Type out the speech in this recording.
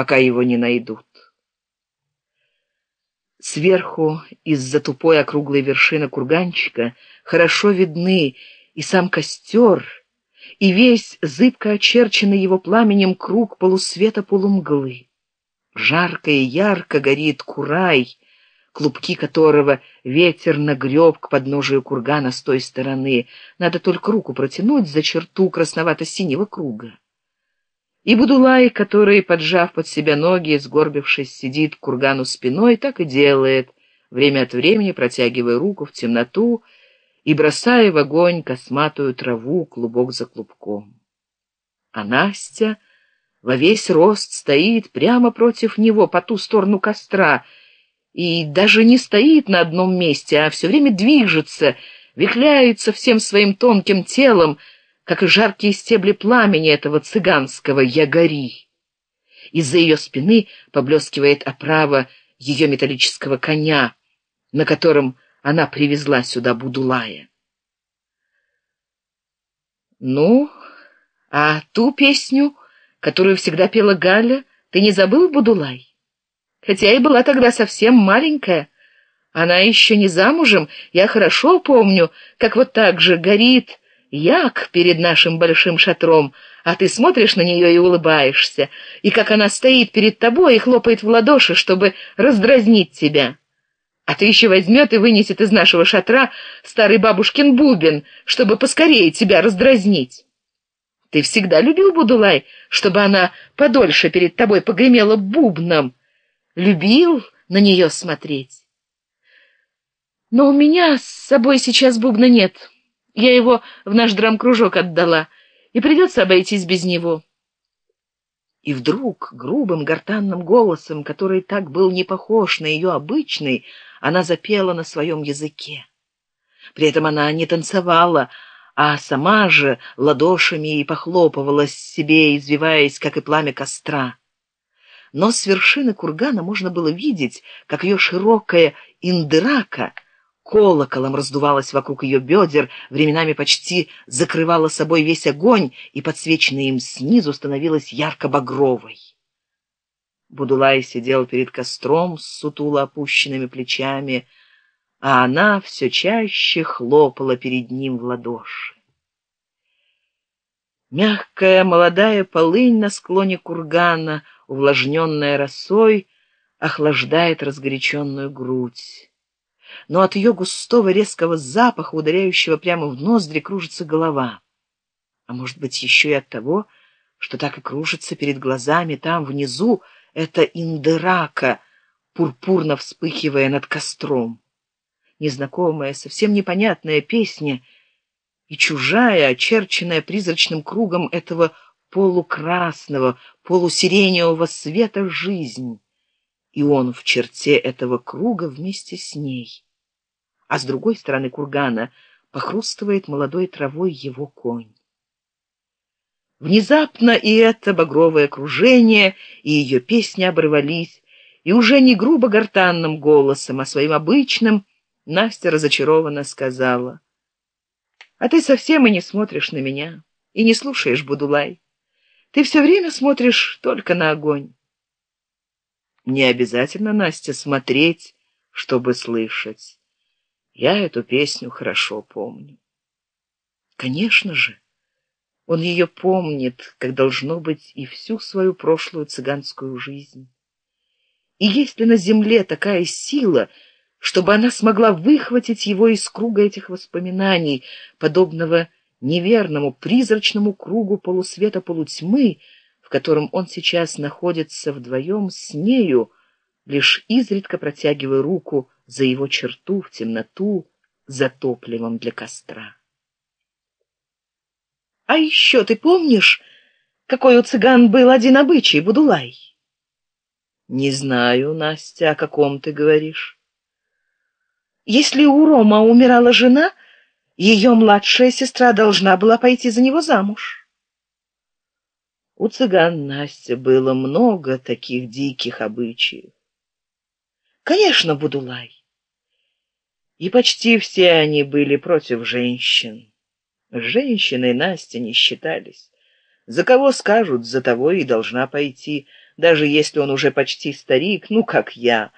пока его не найдут. Сверху, из-за тупой округлой вершины курганчика, хорошо видны и сам костер, и весь зыбко очерченный его пламенем круг полусвета полумглы. Жарко и ярко горит курай, клубки которого ветер нагреб к подножию кургана с той стороны. Надо только руку протянуть за черту красновато-синего круга. И Будулай, который, поджав под себя ноги, сгорбившись, сидит кургану спиной, так и делает, время от времени протягивая руку в темноту и бросая в огонь косматую траву клубок за клубком. А Настя во весь рост стоит прямо против него, по ту сторону костра, и даже не стоит на одном месте, а все время движется, вихляется всем своим тонким телом, как и жаркие стебли пламени этого цыганского ягори. Из-за ее спины поблескивает оправа ее металлического коня, на котором она привезла сюда Будулая. Ну, а ту песню, которую всегда пела Галя, ты не забыл, Будулай? Хотя и была тогда совсем маленькая. Она еще не замужем, я хорошо помню, как вот так же горит як перед нашим большим шатром, а ты смотришь на нее и улыбаешься, и как она стоит перед тобой и хлопает в ладоши, чтобы раздразнить тебя. А ты еще возьмет и вынесет из нашего шатра старый бабушкин бубен, чтобы поскорее тебя раздразнить. Ты всегда любил Будулай, чтобы она подольше перед тобой погремела бубном. Любил на нее смотреть. Но у меня с собой сейчас бубна нет. Я его в наш драм-кружок отдала, и придется обойтись без него. И вдруг грубым гортанным голосом, который так был не похож на ее обычный, она запела на своем языке. При этом она не танцевала, а сама же ладошами и похлопывала себе, извиваясь, как и пламя костра. Но с вершины кургана можно было видеть, как ее широкая индырака — колоколом раздувалась вокруг ее бедер, временами почти закрывала собой весь огонь, и подсвеченная им снизу становилась ярко-багровой. Будулай сидел перед костром с сутуло опущенными плечами, а она все чаще хлопала перед ним в ладоши. Мягкая молодая полынь на склоне кургана, увлажненная росой, охлаждает разгоряченную грудь но от ее густого резкого запаха, ударяющего прямо в ноздри, кружится голова. А может быть, еще и от того, что так и кружится перед глазами там, внизу, это индерака, пурпурно вспыхивая над костром. Незнакомая, совсем непонятная песня и чужая, очерченная призрачным кругом этого полукрасного, полусиреневого света жизнь. И он в черте этого круга вместе с ней а с другой стороны кургана похрустывает молодой травой его конь. Внезапно и это багровое окружение, и ее песни оборвались, и уже не грубо гортанным голосом, а своим обычным, Настя разочарованно сказала, «А ты совсем и не смотришь на меня, и не слушаешь, Будулай. Ты все время смотришь только на огонь». «Не обязательно, Настя, смотреть, чтобы слышать». Я эту песню хорошо помню. Конечно же, он ее помнит, как должно быть и всю свою прошлую цыганскую жизнь. И есть ли на земле такая сила, чтобы она смогла выхватить его из круга этих воспоминаний, подобного неверному, призрачному кругу полусвета полутьмы, в котором он сейчас находится вдвоем с нею, лишь изредка протягивая руку за его черту в темноту, за топливом для костра. А еще ты помнишь, какой у цыган был один обычай, Будулай? Не знаю, Настя, о каком ты говоришь. Если у Рома умирала жена, ее младшая сестра должна была пойти за него замуж. У цыган Настя было много таких диких обычаев. Конечно, Будулай. И почти все они были против женщин. Женщины Настя не считались. За кого скажут, за того и должна пойти. даже если он уже почти старик, ну, как я.